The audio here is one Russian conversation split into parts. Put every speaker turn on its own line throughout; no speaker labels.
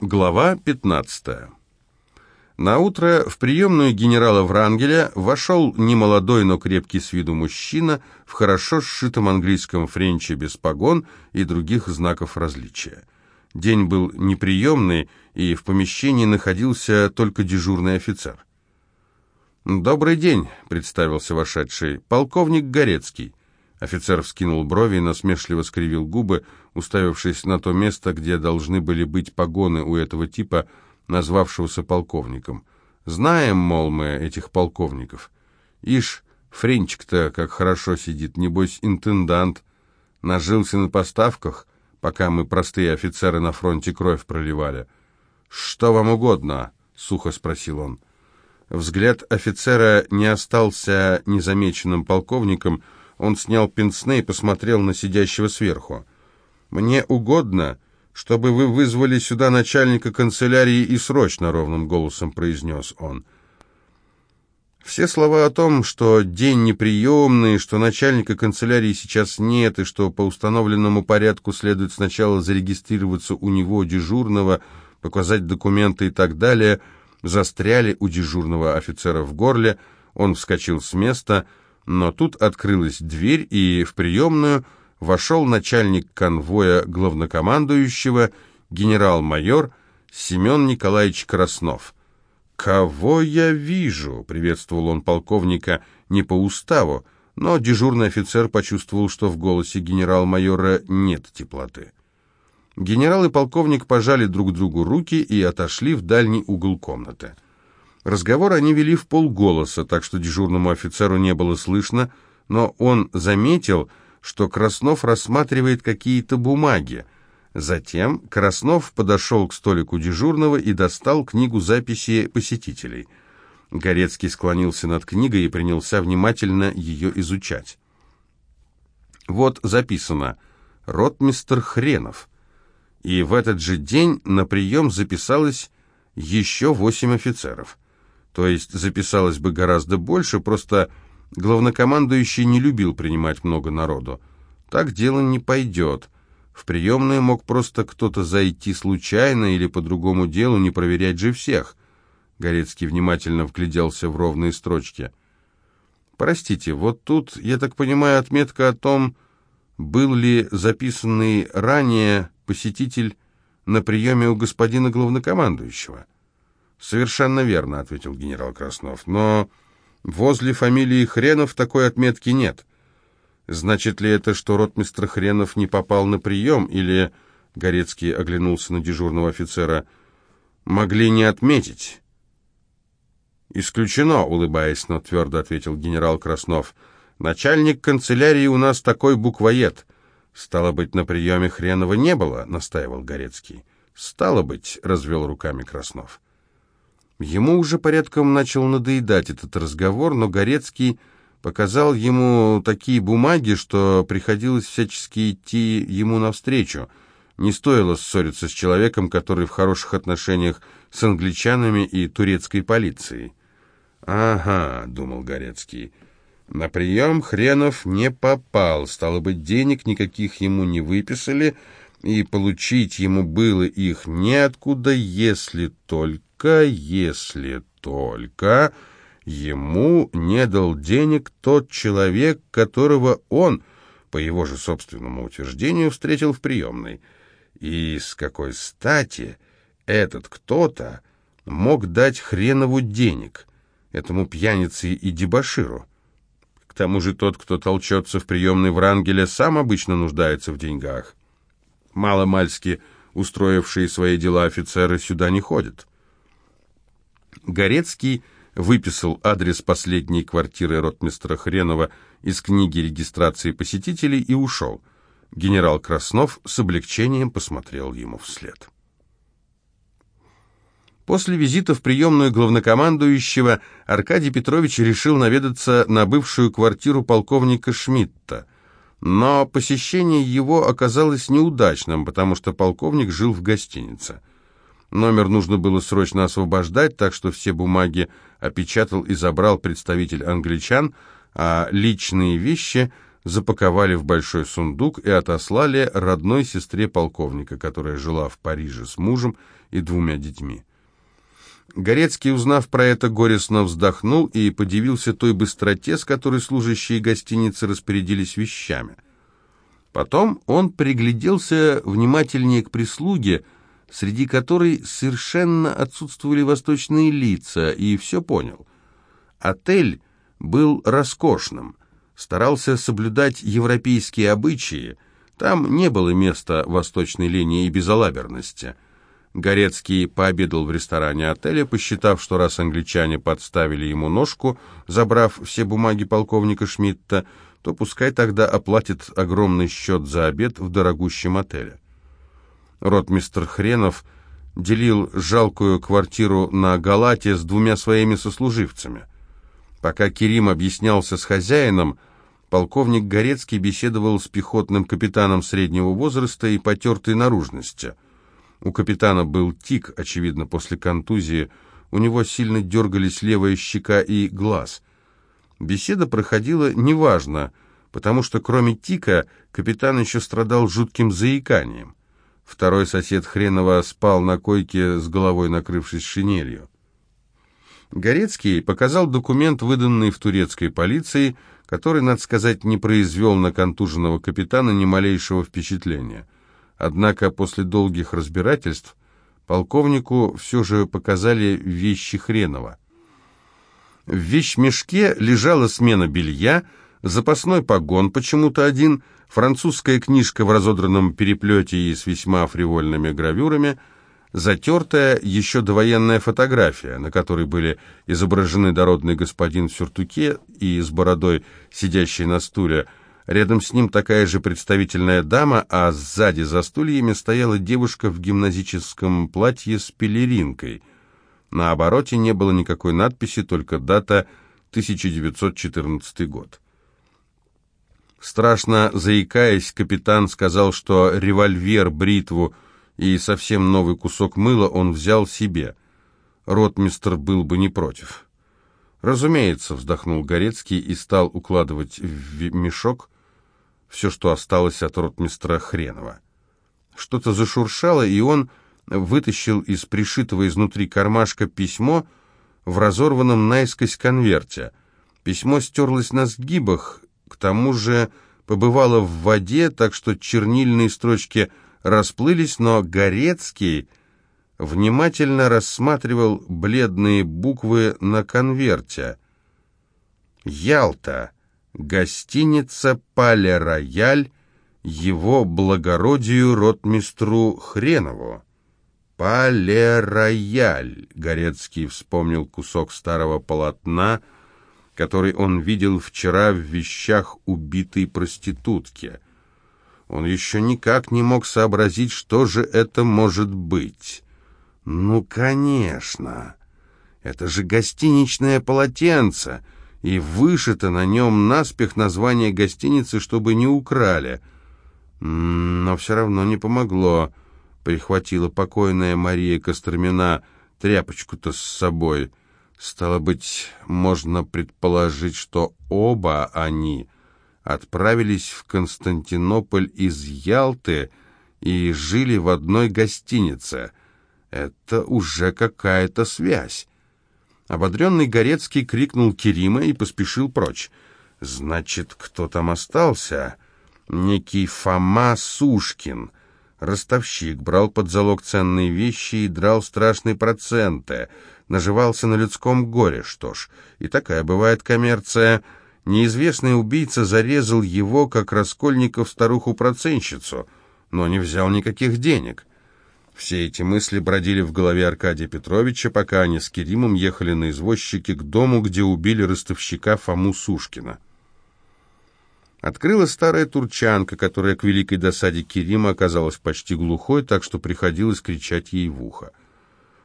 Глава 15. На утро в приемную генерала Врангеля вошел немолодой, но крепкий с виду мужчина в хорошо сшитом английском френче без погон и других знаков различия. День был неприемный, и в помещении находился только дежурный офицер. «Добрый день», — представился вошедший, — «полковник Горецкий». Офицер вскинул брови и насмешливо скривил губы, уставившись на то место, где должны были быть погоны у этого типа, назвавшегося полковником. «Знаем, мол, мы этих полковников. Ишь, Френчик-то как хорошо сидит, небось, интендант. Нажился на поставках, пока мы, простые офицеры, на фронте кровь проливали. «Что вам угодно?» — сухо спросил он. Взгляд офицера не остался незамеченным полковником — он снял пенсне и посмотрел на сидящего сверху. «Мне угодно, чтобы вы вызвали сюда начальника канцелярии и срочно», — ровным голосом произнес он. Все слова о том, что день неприемный, что начальника канцелярии сейчас нет, и что по установленному порядку следует сначала зарегистрироваться у него дежурного, показать документы и так далее, застряли у дежурного офицера в горле, он вскочил с места — но тут открылась дверь, и в приемную вошел начальник конвоя главнокомандующего, генерал-майор Семен Николаевич Краснов. «Кого я вижу?» — приветствовал он полковника не по уставу, но дежурный офицер почувствовал, что в голосе генерал-майора нет теплоты. Генерал и полковник пожали друг другу руки и отошли в дальний угол комнаты. Разговор они вели в полголоса, так что дежурному офицеру не было слышно, но он заметил, что Краснов рассматривает какие-то бумаги. Затем Краснов подошел к столику дежурного и достал книгу записи посетителей. Горецкий склонился над книгой и принялся внимательно ее изучать. Вот записано «Ротмистер Хренов». И в этот же день на прием записалось еще восемь офицеров – то есть записалось бы гораздо больше, просто главнокомандующий не любил принимать много народу. Так дело не пойдет. В приемную мог просто кто-то зайти случайно или по другому делу, не проверять же всех. Горецкий внимательно вгляделся в ровные строчки. «Простите, вот тут, я так понимаю, отметка о том, был ли записанный ранее посетитель на приеме у господина главнокомандующего». «Совершенно верно», — ответил генерал Краснов. «Но возле фамилии Хренов такой отметки нет. Значит ли это, что ротмистр Хренов не попал на прием, или...» Горецкий оглянулся на дежурного офицера. «Могли не отметить». «Исключено», — улыбаясь, но твердо ответил генерал Краснов. «Начальник канцелярии у нас такой буквоед». «Стало быть, на приеме Хренова не было», — настаивал Горецкий. «Стало быть», — развел руками Краснов. Ему уже порядком начал надоедать этот разговор, но Горецкий показал ему такие бумаги, что приходилось всячески идти ему навстречу. Не стоило ссориться с человеком, который в хороших отношениях с англичанами и турецкой полицией. «Ага», — думал Горецкий, — «на прием Хренов не попал, стало быть, денег никаких ему не выписали, и получить ему было их неоткуда, если только...» только если только ему не дал денег тот человек, которого он, по его же собственному утверждению, встретил в приемной. И с какой стати этот кто-то мог дать хренову денег этому пьянице и дебоширу? К тому же тот, кто толчется в приемной Врангеля, сам обычно нуждается в деньгах. Маломальски устроившие свои дела офицеры сюда не ходят. Горецкий выписал адрес последней квартиры ротмистра Хренова из книги регистрации посетителей и ушел. Генерал Краснов с облегчением посмотрел ему вслед. После визита в приемную главнокомандующего Аркадий Петрович решил наведаться на бывшую квартиру полковника Шмидта. Но посещение его оказалось неудачным, потому что полковник жил в гостинице. Номер нужно было срочно освобождать, так что все бумаги опечатал и забрал представитель англичан, а личные вещи запаковали в большой сундук и отослали родной сестре полковника, которая жила в Париже с мужем и двумя детьми. Горецкий, узнав про это, горестно вздохнул и подивился той быстроте, с которой служащие гостиницы распорядились вещами. Потом он пригляделся внимательнее к прислуге, среди которой совершенно отсутствовали восточные лица, и все понял. Отель был роскошным, старался соблюдать европейские обычаи, там не было места восточной линии и безалаберности. Горецкий пообедал в ресторане отеля, посчитав, что раз англичане подставили ему ножку, забрав все бумаги полковника Шмидта, то пускай тогда оплатит огромный счет за обед в дорогущем отеле. Ротмистр Хренов делил жалкую квартиру на Галате с двумя своими сослуживцами. Пока Керим объяснялся с хозяином, полковник Горецкий беседовал с пехотным капитаном среднего возраста и потертой наружности. У капитана был тик, очевидно, после контузии, у него сильно дергались левая щека и глаз. Беседа проходила неважно, потому что кроме тика капитан еще страдал жутким заиканием. Второй сосед Хренова спал на койке с головой накрывшись шинелью. Горецкий показал документ, выданный в турецкой полиции, который, надо сказать, не произвел на контуженного капитана ни малейшего впечатления. Однако после долгих разбирательств полковнику все же показали вещи Хренова. В вещмешке лежала смена белья, запасной погон почему-то один, французская книжка в разодранном переплете и с весьма фривольными гравюрами, затертая еще довоенная фотография, на которой были изображены дородный господин в сюртуке и с бородой, сидящий на стуле, Рядом с ним такая же представительная дама, а сзади за стульями стояла девушка в гимназическом платье с пелеринкой – на обороте не было никакой надписи, только дата 1914 год. Страшно заикаясь, капитан сказал, что револьвер, бритву и совсем новый кусок мыла он взял себе. Ротмистр был бы не против. «Разумеется», — вздохнул Горецкий и стал укладывать в мешок все, что осталось от ротмистра Хренова. Что-то зашуршало, и он вытащил из пришитого изнутри кармашка письмо в разорванном наискось конверте. Письмо стерлось на сгибах, к тому же побывало в воде, так что чернильные строчки расплылись, но Горецкий внимательно рассматривал бледные буквы на конверте. «Ялта. Гостиница «Пале-Рояль» его благородию ротмистру Хренову». «Пале-рояль», — Горецкий вспомнил кусок старого полотна, который он видел вчера в вещах убитой проститутки. Он еще никак не мог сообразить, что же это может быть. «Ну, конечно, это же гостиничное полотенце», и вышито на нем наспех название гостиницы, чтобы не украли. Но все равно не помогло прихватила покойная Мария Костромина тряпочку-то с собой. Стало быть, можно предположить, что оба они отправились в Константинополь из Ялты и жили в одной гостинице. Это уже какая-то связь. Ободренный Горецкий крикнул Керима и поспешил прочь. «Значит, кто там остался?» «Некий Фома Сушкин». Ростовщик брал под залог ценные вещи и драл страшные проценты, наживался на людском горе. Что ж, и такая бывает коммерция. Неизвестный убийца зарезал его, как Раскольников старуху-проценщицу, но не взял никаких денег. Все эти мысли бродили в голове Аркадия Петровича, пока они с Керимом ехали на извозчике к дому, где убили ростовщика Фому Сушкина. Открыла старая турчанка, которая к великой досаде Керима оказалась почти глухой, так что приходилось кричать ей в ухо.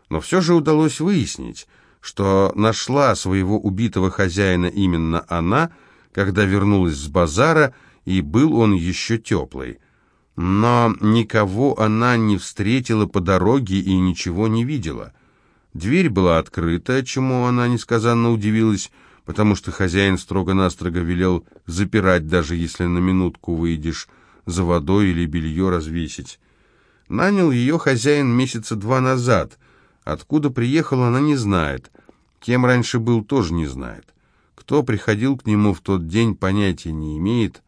Но все же удалось выяснить, что нашла своего убитого хозяина именно она, когда вернулась с базара, и был он еще теплый. Но никого она не встретила по дороге и ничего не видела. Дверь была открыта, чему она несказанно удивилась, потому что хозяин строго-настрого велел запирать, даже если на минутку выйдешь за водой или белье развесить. Нанял ее хозяин месяца два назад. Откуда приехал, она не знает. Кем раньше был, тоже не знает. Кто приходил к нему в тот день, понятия не имеет.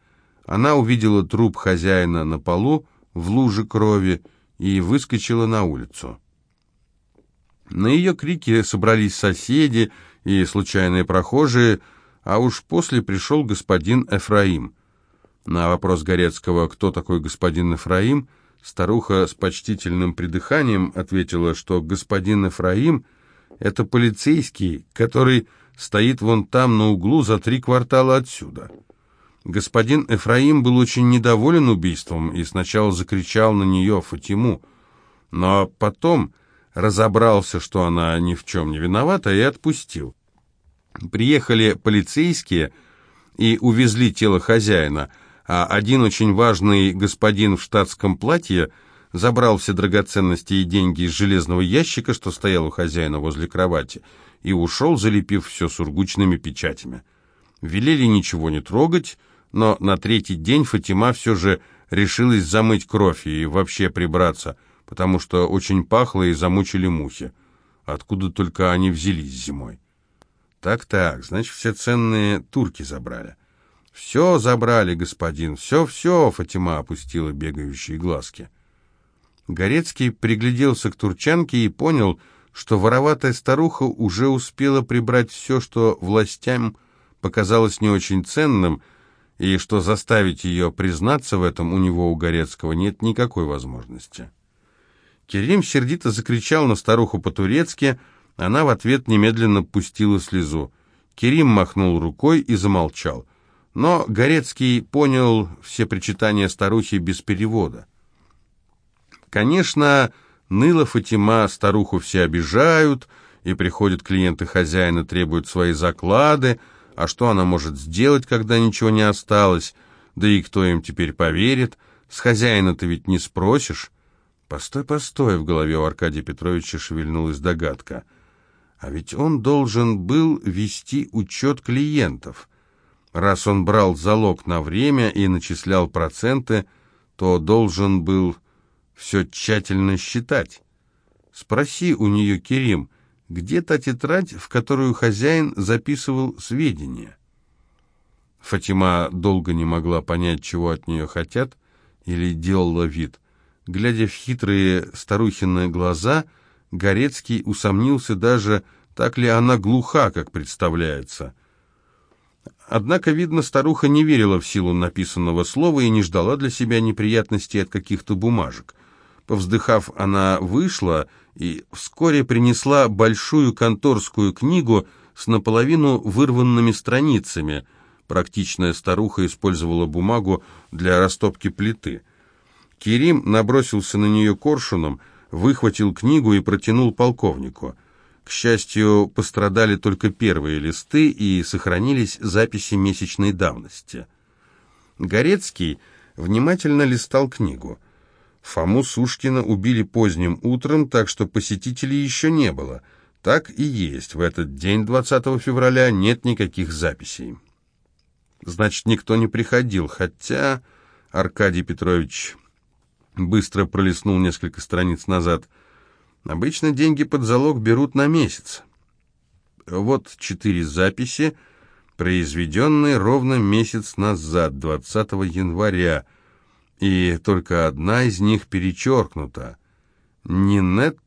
Она увидела труп хозяина на полу в луже крови и выскочила на улицу. На ее крики собрались соседи и случайные прохожие, а уж после пришел господин Эфраим. На вопрос Горецкого, кто такой господин Эфраим, старуха с почтительным придыханием ответила, что господин Эфраим — это полицейский, который стоит вон там на углу за три квартала отсюда. Господин Эфраим был очень недоволен убийством и сначала закричал на нее Фатиму, но потом разобрался, что она ни в чем не виновата, и отпустил. Приехали полицейские и увезли тело хозяина, а один очень важный господин в штатском платье забрал все драгоценности и деньги из железного ящика, что стоял у хозяина возле кровати, и ушел, залепив все сургучными печатями. Велели ничего не трогать, но на третий день Фатима все же решилась замыть кровь и вообще прибраться – потому что очень пахло и замучили мухи. Откуда только они взялись зимой. Так-так, значит, все ценные турки забрали. Все забрали, господин, все-все, Фатима опустила бегающие глазки. Горецкий пригляделся к турчанке и понял, что вороватая старуха уже успела прибрать все, что властям показалось не очень ценным, и что заставить ее признаться в этом у него, у Горецкого, нет никакой возможности. Керим сердито закричал на старуху по-турецки, она в ответ немедленно пустила слезу. Керим махнул рукой и замолчал. Но Горецкий понял все причитания старухи без перевода. Конечно, ныла Фатима, старуху все обижают, и приходят клиенты хозяина, требуют свои заклады, а что она может сделать, когда ничего не осталось? Да и кто им теперь поверит? С хозяина-то ведь не спросишь. Постой, постой, в голове у Аркадия Петровича шевельнулась догадка. А ведь он должен был вести учет клиентов. Раз он брал залог на время и начислял проценты, то должен был все тщательно считать. Спроси у нее, Керим, где та тетрадь, в которую хозяин записывал сведения? Фатима долго не могла понять, чего от нее хотят, или делала вид – Глядя в хитрые старухины глаза, Горецкий усомнился даже, так ли она глуха, как представляется. Однако, видно, старуха не верила в силу написанного слова и не ждала для себя неприятностей от каких-то бумажек. Повздыхав, она вышла и вскоре принесла большую конторскую книгу с наполовину вырванными страницами. Практичная старуха использовала бумагу для растопки плиты – Керим набросился на нее коршуном, выхватил книгу и протянул полковнику. К счастью, пострадали только первые листы и сохранились записи месячной давности. Горецкий внимательно листал книгу. Фому Сушкина убили поздним утром, так что посетителей еще не было. Так и есть, в этот день, 20 февраля, нет никаких записей. Значит, никто не приходил, хотя Аркадий Петрович Быстро пролистнул несколько страниц назад. Обычно деньги под залог берут на месяц. Вот четыре записи, произведенные ровно месяц назад, 20 января, и только одна из них перечеркнута. Нинет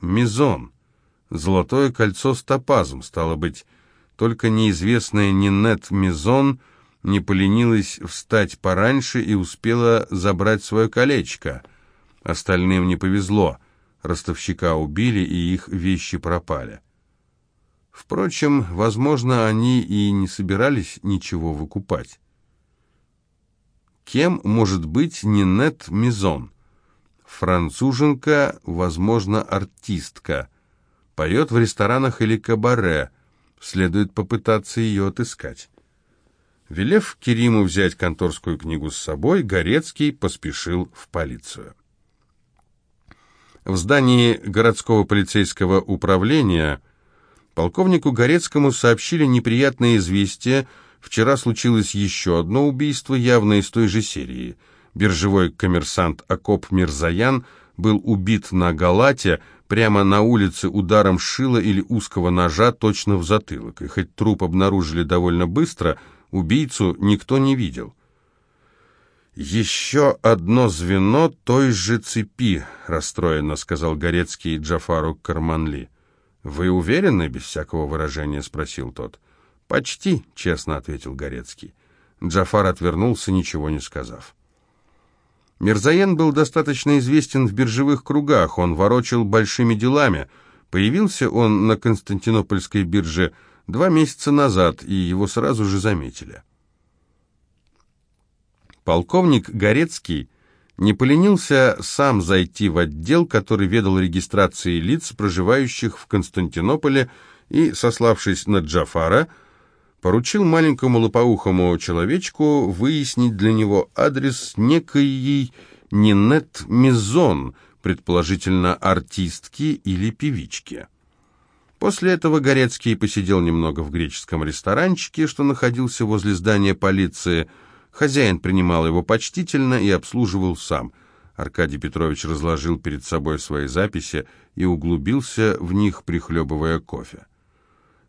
Мизон. Золотое кольцо с топазом, стало быть, только неизвестная Нинет Мизон — не поленилась встать пораньше и успела забрать свое колечко. Остальным не повезло. Ростовщика убили, и их вещи пропали. Впрочем, возможно, они и не собирались ничего выкупать. Кем может быть Нинет Мизон? Француженка, возможно, артистка. Поет в ресторанах или кабаре. Следует попытаться ее отыскать. Велев Кериму взять конторскую книгу с собой, Горецкий поспешил в полицию. В здании городского полицейского управления Полковнику Горецкому сообщили неприятное известие. Вчера случилось еще одно убийство, явно из той же серии. Биржевой коммерсант Акоп Мирзаян был убит на Галате, прямо на улице ударом шила или узкого ножа точно в затылок. И хоть труп обнаружили довольно быстро, убийцу никто не видел. «Еще одно звено той же цепи», — расстроенно сказал Горецкий Джафару Карманли. «Вы уверены?» — без всякого выражения спросил тот. «Почти», — честно ответил Горецкий. Джафар отвернулся, ничего не сказав. Мирзаен был достаточно известен в биржевых кругах, он ворочил большими делами. Появился он на Константинопольской бирже два месяца назад, и его сразу же заметили. Полковник Горецкий не поленился сам зайти в отдел, который ведал регистрацией лиц, проживающих в Константинополе, и, сославшись на Джафара, поручил маленькому лопоухому человечку выяснить для него адрес некой Нинет Мизон, предположительно артистки или певички. После этого Горецкий посидел немного в греческом ресторанчике, что находился возле здания полиции, Хозяин принимал его почтительно и обслуживал сам. Аркадий Петрович разложил перед собой свои записи и углубился в них, прихлебывая кофе.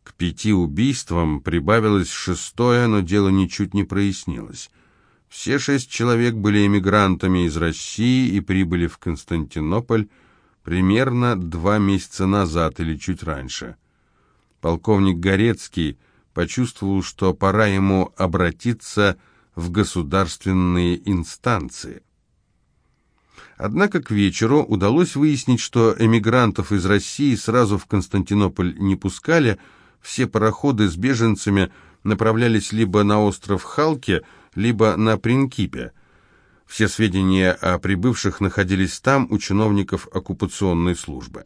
К пяти убийствам прибавилось шестое, но дело ничуть не прояснилось. Все шесть человек были эмигрантами из России и прибыли в Константинополь примерно два месяца назад или чуть раньше. Полковник Горецкий почувствовал, что пора ему обратиться в государственные инстанции. Однако к вечеру удалось выяснить, что эмигрантов из России сразу в Константинополь не пускали, все пароходы с беженцами направлялись либо на остров Халки, либо на Принкипе. Все сведения о прибывших находились там у чиновников оккупационной службы.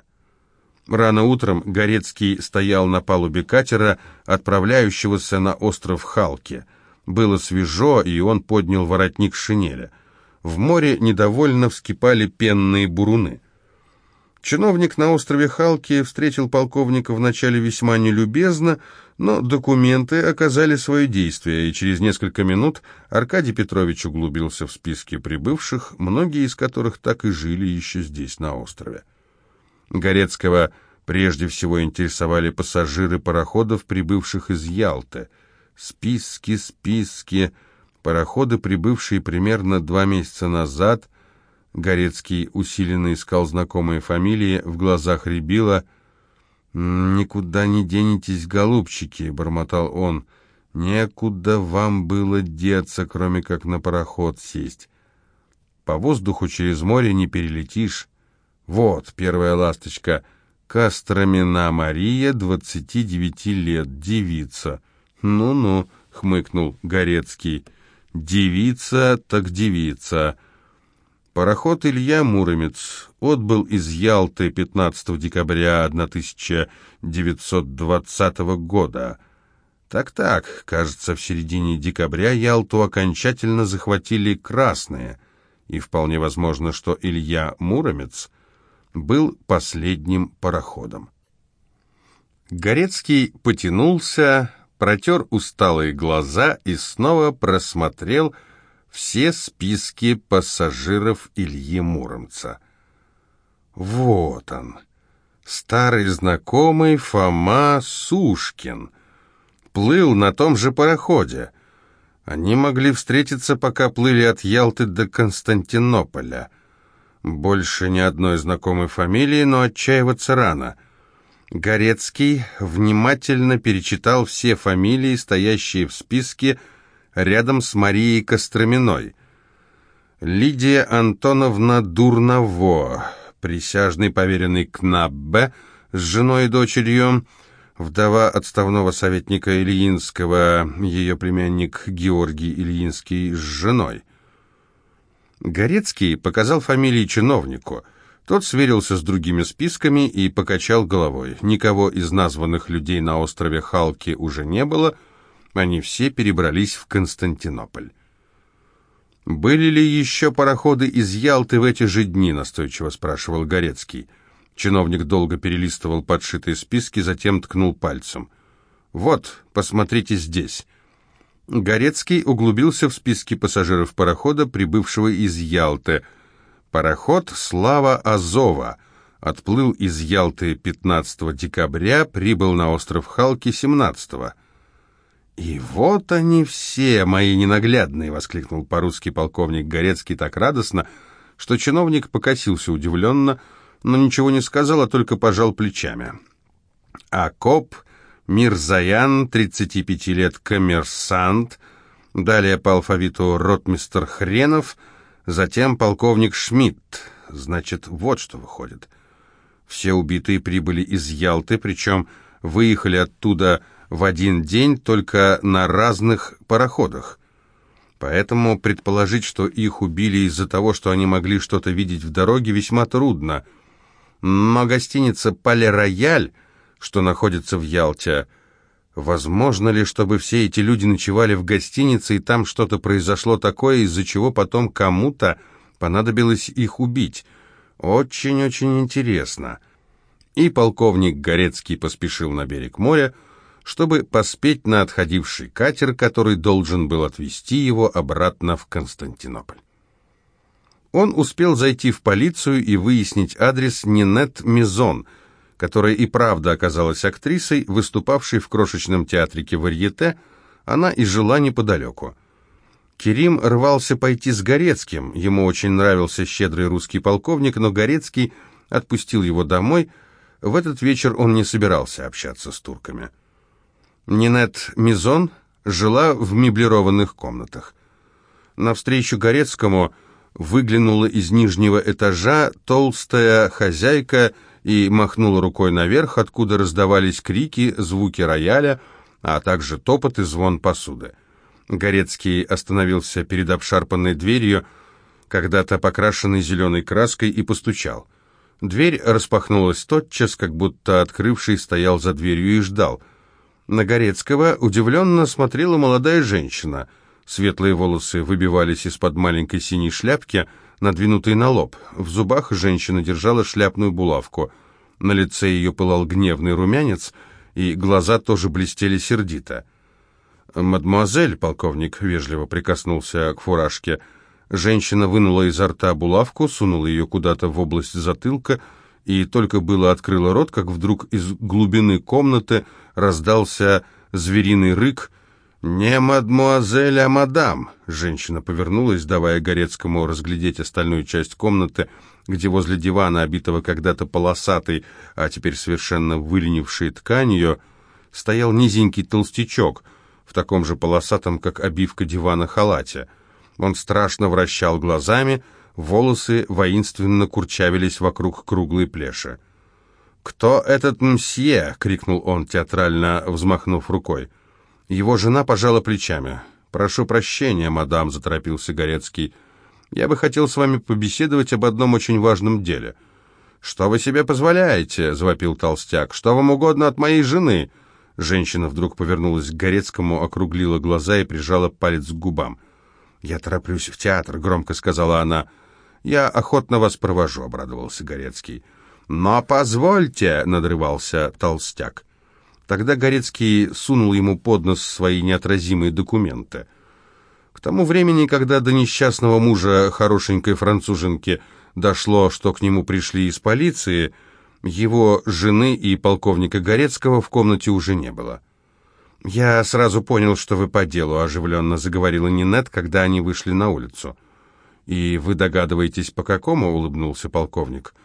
Рано утром Горецкий стоял на палубе катера, отправляющегося на остров Халки – было свежо, и он поднял воротник шинеля. В море недовольно вскипали пенные буруны. Чиновник на острове Халки встретил полковника вначале весьма нелюбезно, но документы оказали свое действие, и через несколько минут Аркадий Петрович углубился в списки прибывших, многие из которых так и жили еще здесь, на острове. Горецкого прежде всего интересовали пассажиры пароходов, прибывших из Ялты – Списки, списки. Пароходы, прибывшие примерно два месяца назад. Горецкий усиленно искал знакомые фамилии, в глазах рябило. «Никуда не денетесь, голубчики», — бормотал он. «Некуда вам было деться, кроме как на пароход сесть. По воздуху через море не перелетишь. Вот, первая ласточка. Костромина Мария, двадцати девяти лет, девица». «Ну-ну», — хмыкнул Горецкий, — «девица так девица». Пароход Илья Муромец отбыл из Ялты 15 декабря 1920 года. Так-так, кажется, в середине декабря Ялту окончательно захватили красные, и вполне возможно, что Илья Муромец был последним пароходом. Горецкий потянулся, протер усталые глаза и снова просмотрел все списки пассажиров Ильи Муромца. Вот он, старый знакомый Фома Сушкин, плыл на том же пароходе. Они могли встретиться, пока плыли от Ялты до Константинополя. Больше ни одной знакомой фамилии, но отчаиваться рано — Горецкий внимательно перечитал все фамилии, стоящие в списке рядом с Марией Костроминой. Лидия Антоновна Дурново, присяжный поверенный Кнаббе с женой и дочерью, вдова отставного советника Ильинского, ее племянник Георгий Ильинский с женой. Горецкий показал фамилии чиновнику – тот сверился с другими списками и покачал головой. Никого из названных людей на острове Халки уже не было, они все перебрались в Константинополь. «Были ли еще пароходы из Ялты в эти же дни?» — настойчиво спрашивал Горецкий. Чиновник долго перелистывал подшитые списки, затем ткнул пальцем. «Вот, посмотрите здесь». Горецкий углубился в списки пассажиров парохода, прибывшего из Ялты. Пароход «Слава Азова» отплыл из Ялты 15 декабря, прибыл на остров Халки 17 -го. «И вот они все, мои ненаглядные!» — воскликнул по-русски полковник Горецкий так радостно, что чиновник покосился удивленно, но ничего не сказал, а только пожал плечами. Акоп Мирзаян, 35 лет, коммерсант, далее по алфавиту ротмистер Хренов, затем полковник Шмидт. Значит, вот что выходит. Все убитые прибыли из Ялты, причем выехали оттуда в один день только на разных пароходах. Поэтому предположить, что их убили из-за того, что они могли что-то видеть в дороге, весьма трудно. Но гостиница «Пале-Рояль» что находится в Ялте. Возможно ли, чтобы все эти люди ночевали в гостинице, и там что-то произошло такое, из-за чего потом кому-то понадобилось их убить? Очень-очень интересно. И полковник Горецкий поспешил на берег моря, чтобы поспеть на отходивший катер, который должен был отвезти его обратно в Константинополь. Он успел зайти в полицию и выяснить адрес Нинет Мизон – которая и правда оказалась актрисой, выступавшей в крошечном театрике Варьете, она и жила неподалеку. Керим рвался пойти с Горецким, ему очень нравился щедрый русский полковник, но Горецкий отпустил его домой, в этот вечер он не собирался общаться с турками. Нинет Мизон жила в меблированных комнатах. Навстречу Горецкому выглянула из нижнего этажа толстая хозяйка и махнула рукой наверх, откуда раздавались крики, звуки рояля, а также топот и звон посуды. Горецкий остановился перед обшарпанной дверью, когда-то покрашенной зеленой краской, и постучал. Дверь распахнулась тотчас, как будто открывший стоял за дверью и ждал. На Горецкого удивленно смотрела молодая женщина. Светлые волосы выбивались из-под маленькой синей шляпки — надвинутый на лоб. В зубах женщина держала шляпную булавку. На лице ее пылал гневный румянец, и глаза тоже блестели сердито. «Мадемуазель», — полковник вежливо прикоснулся к фуражке, женщина вынула изо рта булавку, сунула ее куда-то в область затылка и только было открыла рот, как вдруг из глубины комнаты раздался звериный рык — «Не мадмуазель, а мадам!» Женщина повернулась, давая Горецкому разглядеть остальную часть комнаты, где возле дивана, обитого когда-то полосатой, а теперь совершенно выленившей тканью, стоял низенький толстячок в таком же полосатом, как обивка дивана, халате. Он страшно вращал глазами, волосы воинственно курчавились вокруг круглой плеши. «Кто этот мсье?» — крикнул он, театрально взмахнув рукой. Его жена пожала плечами. «Прошу прощения, мадам», — заторопился Горецкий. «Я бы хотел с вами побеседовать об одном очень важном деле». «Что вы себе позволяете?» — завопил толстяк. «Что вам угодно от моей жены?» Женщина вдруг повернулась к Горецкому, округлила глаза и прижала палец к губам. «Я тороплюсь в театр», — громко сказала она. «Я охотно вас провожу», — обрадовался Горецкий. «Но позвольте», — надрывался толстяк. Тогда Горецкий сунул ему под нос свои неотразимые документы. К тому времени, когда до несчастного мужа хорошенькой француженки дошло, что к нему пришли из полиции, его жены и полковника Горецкого в комнате уже не было. «Я сразу понял, что вы по делу», — оживленно заговорила Нинет, когда они вышли на улицу. «И вы догадываетесь, по какому?» — улыбнулся полковник.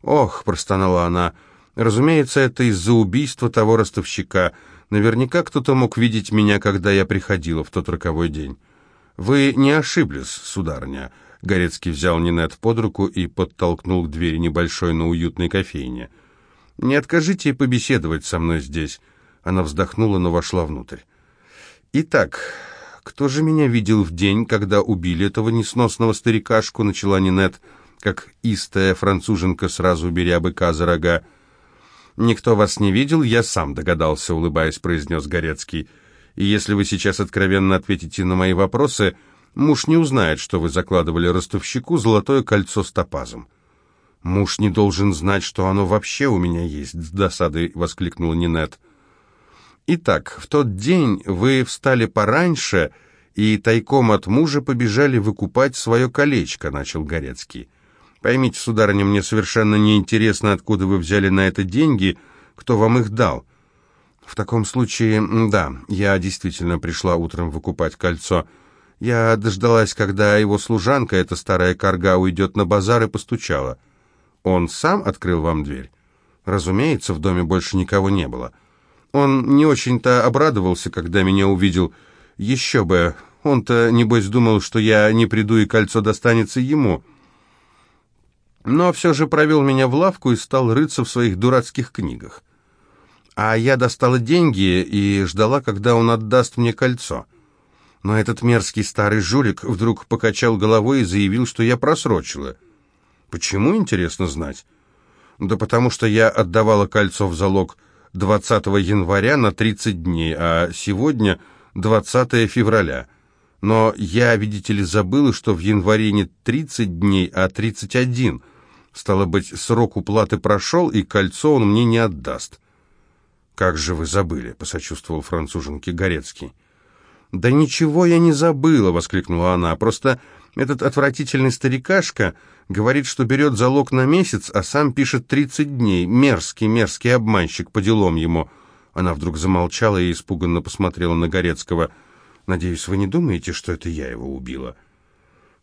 «Ох», — простонала она, — Разумеется, это из-за убийства того ростовщика. Наверняка кто-то мог видеть меня, когда я приходила в тот роковой день. Вы не ошиблись, сударыня. Горецкий взял Нинет под руку и подтолкнул к двери небольшой, но уютной кофейни. «Не откажите побеседовать со мной здесь». Она вздохнула, но вошла внутрь. «Итак, кто же меня видел в день, когда убили этого несносного старикашку?» начала Нинет, как истая француженка, сразу беря быка за рога. «Никто вас не видел, я сам догадался», — улыбаясь, произнес Горецкий. «И если вы сейчас откровенно ответите на мои вопросы, муж не узнает, что вы закладывали ростовщику золотое кольцо с топазом». «Муж не должен знать, что оно вообще у меня есть», — с досадой воскликнула Нинет. «Итак, в тот день вы встали пораньше и тайком от мужа побежали выкупать свое колечко», — начал Горецкий. «Поймите, сударыня, мне совершенно неинтересно, откуда вы взяли на это деньги, кто вам их дал». «В таком случае, да, я действительно пришла утром выкупать кольцо. Я дождалась, когда его служанка, эта старая корга, уйдет на базар и постучала». Он сам открыл вам дверь? Разумеется, в доме больше никого не было. Он не очень-то обрадовался, когда меня увидел. Еще бы, он-то, небось, думал, что я не приду и кольцо достанется ему. Но все же провел меня в лавку и стал рыться в своих дурацких книгах. А я достала деньги и ждала, когда он отдаст мне кольцо. Но этот мерзкий старый жулик вдруг покачал головой и заявил, что я просрочила. Почему, интересно знать? Да потому что я отдавала кольцо в залог 20 января на 30 дней, а сегодня 20 февраля. Но я, видите ли, забыла, что в январе не 30 дней, а 31. Стало быть, срок уплаты прошел, и кольцо он мне не отдаст. «Как же вы забыли?» — посочувствовал француженке Горецкий. «Да ничего я не забыла!» — воскликнула она. «Просто этот отвратительный старикашка говорит, что берет залог на месяц, а сам пишет 30 дней. Мерзкий, мерзкий обманщик, по делам ему». Она вдруг замолчала и испуганно посмотрела на Горецкого. «Надеюсь, вы не думаете, что это я его убила?»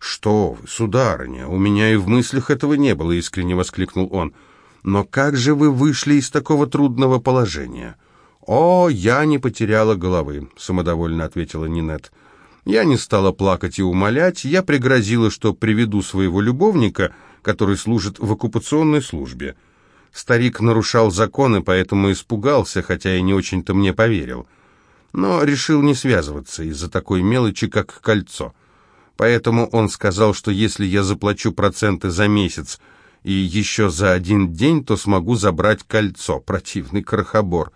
«Что вы, сударыня, у меня и в мыслях этого не было», — искренне воскликнул он. «Но как же вы вышли из такого трудного положения?» «О, я не потеряла головы», — самодовольно ответила Нинет. Я не стала плакать и умолять, я пригрозила, что приведу своего любовника, который служит в оккупационной службе. Старик нарушал законы, поэтому испугался, хотя и не очень-то мне поверил. Но решил не связываться из-за такой мелочи, как кольцо. Поэтому он сказал, что если я заплачу проценты за месяц и еще за один день, то смогу забрать кольцо. Противный крохобор.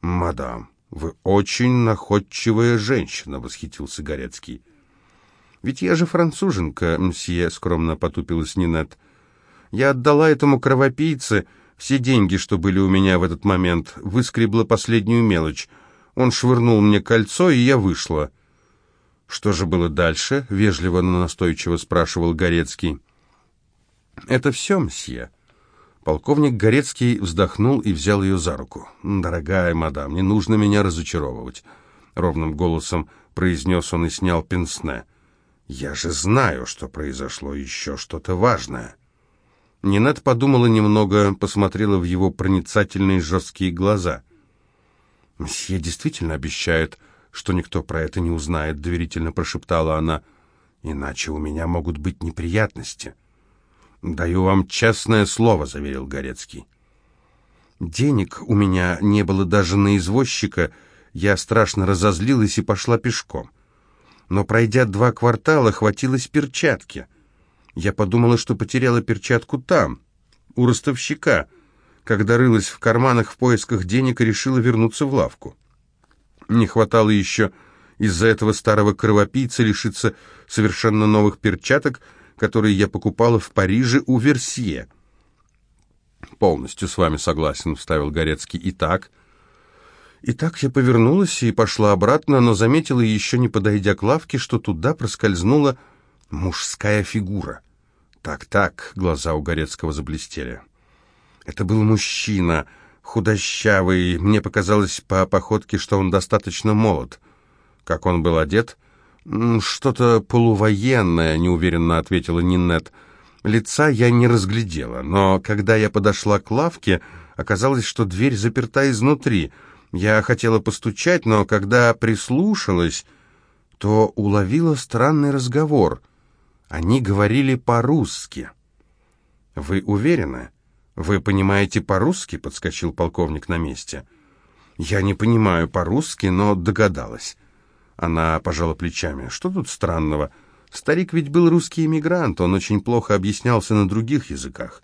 «Мадам, «Вы очень находчивая женщина», — восхитился Горецкий. «Ведь я же француженка, мсье», — скромно потупилась Нинет. «Я отдала этому кровопийце все деньги, что были у меня в этот момент, выскребла последнюю мелочь. Он швырнул мне кольцо, и я вышла». «Что же было дальше?» — вежливо, но настойчиво спрашивал Горецкий. «Это все, мсье». Полковник Горецкий вздохнул и взял ее за руку. «Дорогая мадам, не нужно меня разочаровывать», — ровным голосом произнес он и снял пенсне. «Я же знаю, что произошло еще что-то важное». Нинет подумала немного, посмотрела в его проницательные жесткие глаза. «Мсье действительно обещает, что никто про это не узнает», — доверительно прошептала она. «Иначе у меня могут быть неприятности». «Даю вам честное слово», — заверил Горецкий. «Денег у меня не было даже на извозчика. Я страшно разозлилась и пошла пешком. Но, пройдя два квартала, хватилось перчатки. Я подумала, что потеряла перчатку там, у ростовщика, когда рылась в карманах в поисках денег и решила вернуться в лавку. Не хватало еще из-за этого старого кровопийца лишиться совершенно новых перчаток — которые я покупала в Париже у Версье. «Полностью с вами согласен», — вставил Горецкий. «Итак...» Итак, я повернулась и пошла обратно, но заметила, еще не подойдя к лавке, что туда проскользнула мужская фигура. Так-так, глаза у Горецкого заблестели. Это был мужчина, худощавый, мне показалось по походке, что он достаточно молод. Как он был одет — «Что-то полувоенное», — неуверенно ответила Нинет. Лица я не разглядела, но когда я подошла к лавке, оказалось, что дверь заперта изнутри. Я хотела постучать, но когда прислушалась, то уловила странный разговор. Они говорили по-русски. «Вы уверены? Вы понимаете по-русски?» — подскочил полковник на месте. «Я не понимаю по-русски, но догадалась». Она пожала плечами. «Что тут странного? Старик ведь был русский эмигрант, он очень плохо объяснялся на других языках».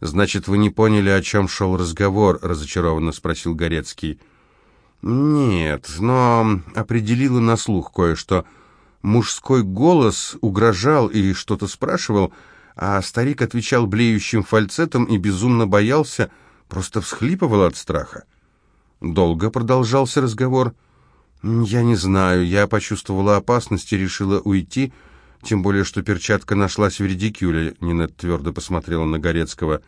«Значит, вы не поняли, о чем шел разговор?» — разочарованно спросил Горецкий. «Нет, но определила на слух кое-что. Мужской голос угрожал и что-то спрашивал, а старик отвечал блеющим фальцетом и безумно боялся, просто всхлипывал от страха. Долго продолжался разговор. «Я не знаю, я почувствовала опасность и решила уйти, тем более, что перчатка нашлась в редикюле», — Нинет твердо посмотрела на Горецкого.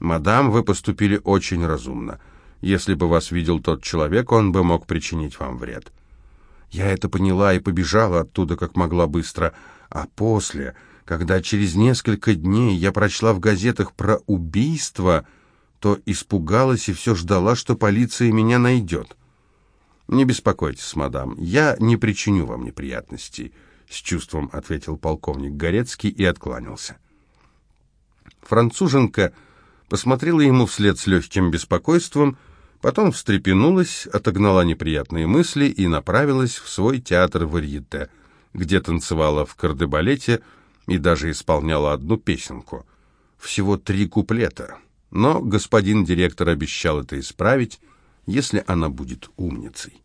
«Мадам, вы поступили очень разумно. Если бы вас видел тот человек, он бы мог причинить вам вред». Я это поняла и побежала оттуда как могла быстро, а после, когда через несколько дней я прочла в газетах про убийство, то испугалась и все ждала, что полиция меня найдет. «Не беспокойтесь, мадам, я не причиню вам неприятностей», — с чувством ответил полковник Горецкий и откланялся. Француженка посмотрела ему вслед с легким беспокойством, потом встрепенулась, отогнала неприятные мысли и направилась в свой театр варьете, где танцевала в кардебалете и даже исполняла одну песенку. Всего три куплета, но господин директор обещал это исправить, если она будет умницей.